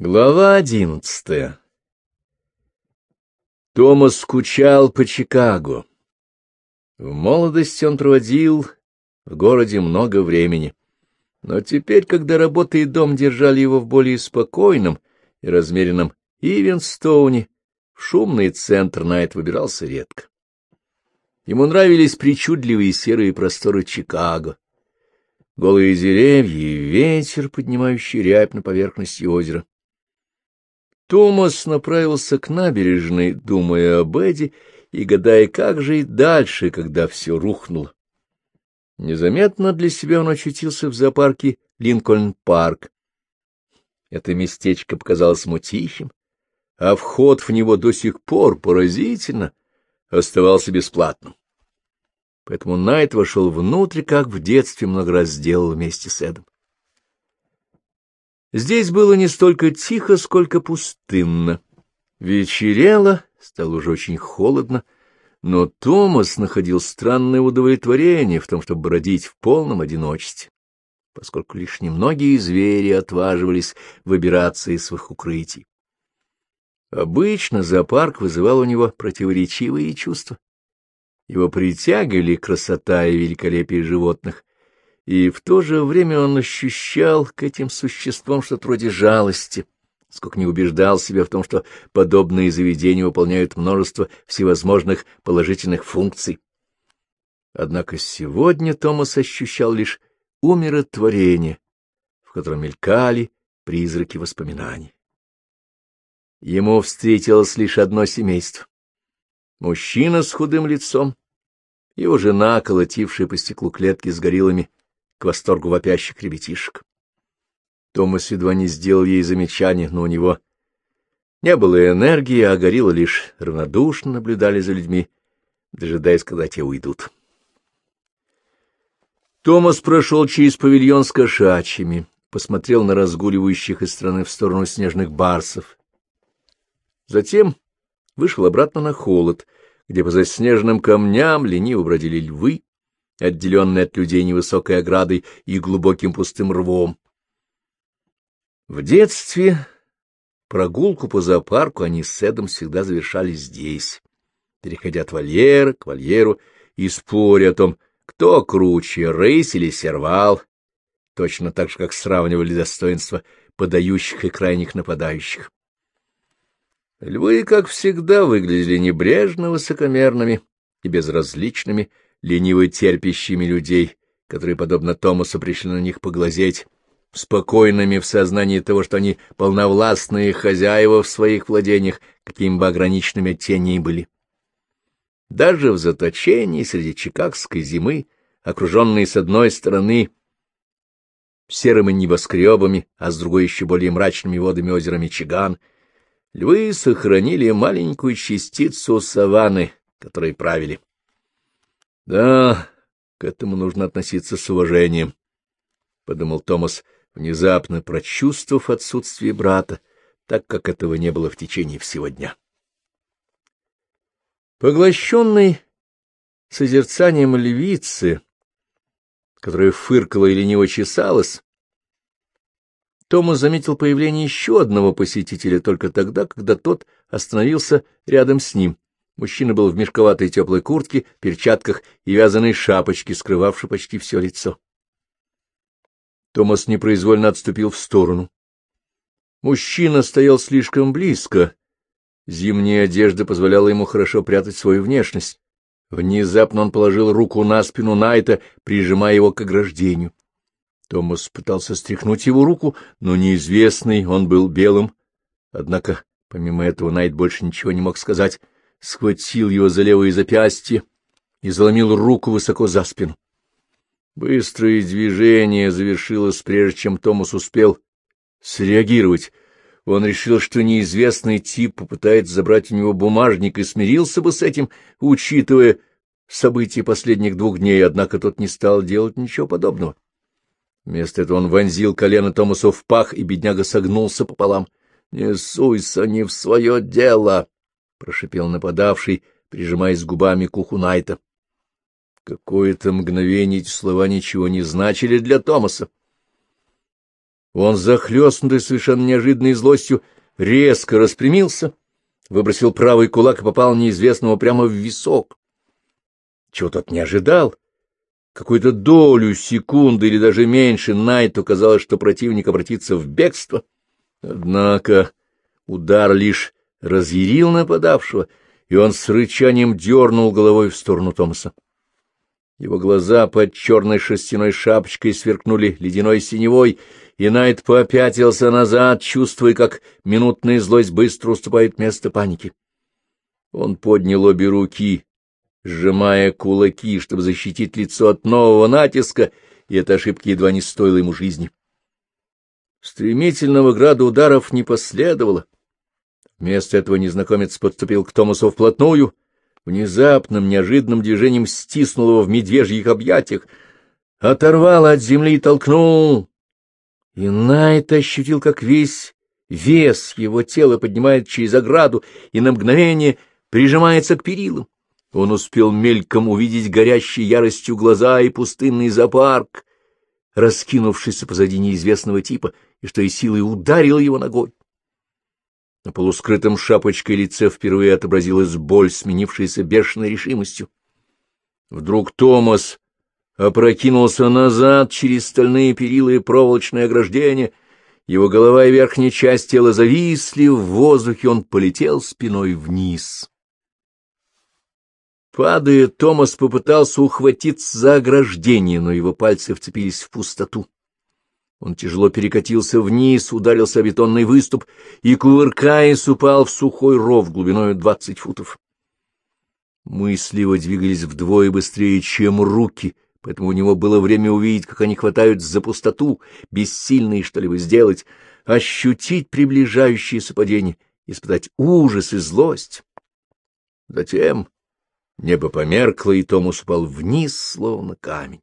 Глава одиннадцатая Томас скучал по Чикаго. В молодости он проводил в городе много времени. Но теперь, когда работа и дом держали его в более спокойном и размеренном Ивенстоуне, в шумный центр Найт выбирался редко. Ему нравились причудливые серые просторы Чикаго, голые деревья и ветер, поднимающий рябь на поверхности озера. Томас направился к набережной, думая об Эдди и гадая, как жить дальше, когда все рухнуло. Незаметно для себя он очутился в зоопарке Линкольн-парк. Это местечко показалось ему тихим, а вход в него до сих пор поразительно оставался бесплатным. Поэтому Найт вошел внутрь, как в детстве много раз сделал вместе с Эдом. Здесь было не столько тихо, сколько пустынно. Вечерело, стало уже очень холодно, но Томас находил странное удовлетворение в том, чтобы бродить в полном одиночестве, поскольку лишь немногие звери отваживались выбираться из своих укрытий. Обычно зоопарк вызывал у него противоречивые чувства. Его притягивали красота и великолепие животных, и в то же время он ощущал к этим существам что-то вроде жалости, сколько не убеждал себя в том, что подобные заведения выполняют множество всевозможных положительных функций. Однако сегодня Томас ощущал лишь умиротворение, в котором мелькали призраки воспоминаний. Ему встретилось лишь одно семейство. Мужчина с худым лицом, его жена, колотившая по стеклу клетки с гориллами, к восторгу вопящих ребятишек. Томас едва не сделал ей замечание, но у него не было энергии, а горилла лишь равнодушно наблюдали за людьми, дожидаясь, когда те уйдут. Томас прошел через павильон с кошачьими, посмотрел на разгуливающих из стороны в сторону снежных барсов. Затем вышел обратно на холод, где по заснеженным камням лениво бродили львы, отделенный от людей невысокой оградой и глубоким пустым рвом. В детстве прогулку по зоопарку они с Эдом всегда завершали здесь, переходя от вольера к вольеру и споря о том, кто круче, рысь или сервал, точно так же, как сравнивали достоинства подающих и крайних нападающих. Львы, как всегда, выглядели небрежно высокомерными и безразличными, лениво терпящими людей, которые, подобно Томасу, пришли на них поглазеть, спокойными в сознании того, что они полновластные хозяева в своих владениях, какими бы ограниченными те ни были. Даже в заточении среди чикагской зимы, окруженные с одной стороны серыми небоскребами, а с другой еще более мрачными водами озера Мичиган, львы сохранили маленькую частицу саванны, которой правили. Да, к этому нужно относиться с уважением, — подумал Томас, внезапно прочувствовав отсутствие брата, так как этого не было в течение всего дня. Поглощенный созерцанием львицы, которая фыркала и лениво чесалась, Томас заметил появление еще одного посетителя только тогда, когда тот остановился рядом с ним. Мужчина был в мешковатой теплой куртке, перчатках и вязаной шапочке, скрывавшей почти все лицо. Томас непроизвольно отступил в сторону. Мужчина стоял слишком близко. Зимняя одежда позволяла ему хорошо прятать свою внешность. Внезапно он положил руку на спину Найта, прижимая его к ограждению. Томас пытался стряхнуть его руку, но неизвестный он был белым. Однако, помимо этого, Найт больше ничего не мог сказать — схватил его за левое запястье и заломил руку высоко за спину. Быстрое движение завершилось, прежде чем Томас успел среагировать. Он решил, что неизвестный тип попытается забрать у него бумажник и смирился бы с этим, учитывая события последних двух дней, однако тот не стал делать ничего подобного. Вместо этого он вонзил колено Томасу в пах, и бедняга согнулся пополам. — Не суйся не в свое дело! — прошипел нападавший, прижимаясь губами к уху Найта. Какое-то мгновение эти слова ничего не значили для Томаса. Он, захлестнутый совершенно неожиданной злостью, резко распрямился, выбросил правый кулак и попал неизвестного прямо в висок. Чего тот не ожидал? Какую-то долю секунды или даже меньше Найту казалось, что противник обратится в бегство. Однако удар лишь разъярил нападавшего, и он с рычанием дернул головой в сторону Томаса. Его глаза под черной шерстяной шапочкой сверкнули ледяной синевой, и Найт попятился назад, чувствуя, как минутная злость быстро уступает место паники. Он поднял обе руки, сжимая кулаки, чтобы защитить лицо от нового натиска, и эта ошибка едва не стоила ему жизни. Стремительного града ударов не последовало. Вместо этого незнакомец подступил к Томасу вплотную, внезапным, неожиданным движением стиснул его в медвежьих объятиях, оторвал от земли и толкнул. И Найт ощутил, как весь вес его тела поднимает через ограду и на мгновение прижимается к перилам. Он успел мельком увидеть горящие яростью глаза и пустынный зоопарк, раскинувшийся позади неизвестного типа, и что и силой ударил его ногой. На полускрытом шапочкой лице впервые отобразилась боль, сменившаяся бешеной решимостью. Вдруг Томас опрокинулся назад через стальные перила и проволочное ограждение. Его голова и верхняя часть тела зависли в воздухе, он полетел спиной вниз. Падая, Томас попытался ухватиться за ограждение, но его пальцы вцепились в пустоту. Он тяжело перекатился вниз, ударился о бетонный выступ и, кувыркаясь, упал в сухой ров глубиной двадцать футов. Мысли его двигались вдвое быстрее, чем руки, поэтому у него было время увидеть, как они хватают за пустоту, бессильные что-либо сделать, ощутить приближающееся падение, испытать ужас и злость. Затем Небо померкло, и Томас упал вниз, словно камень.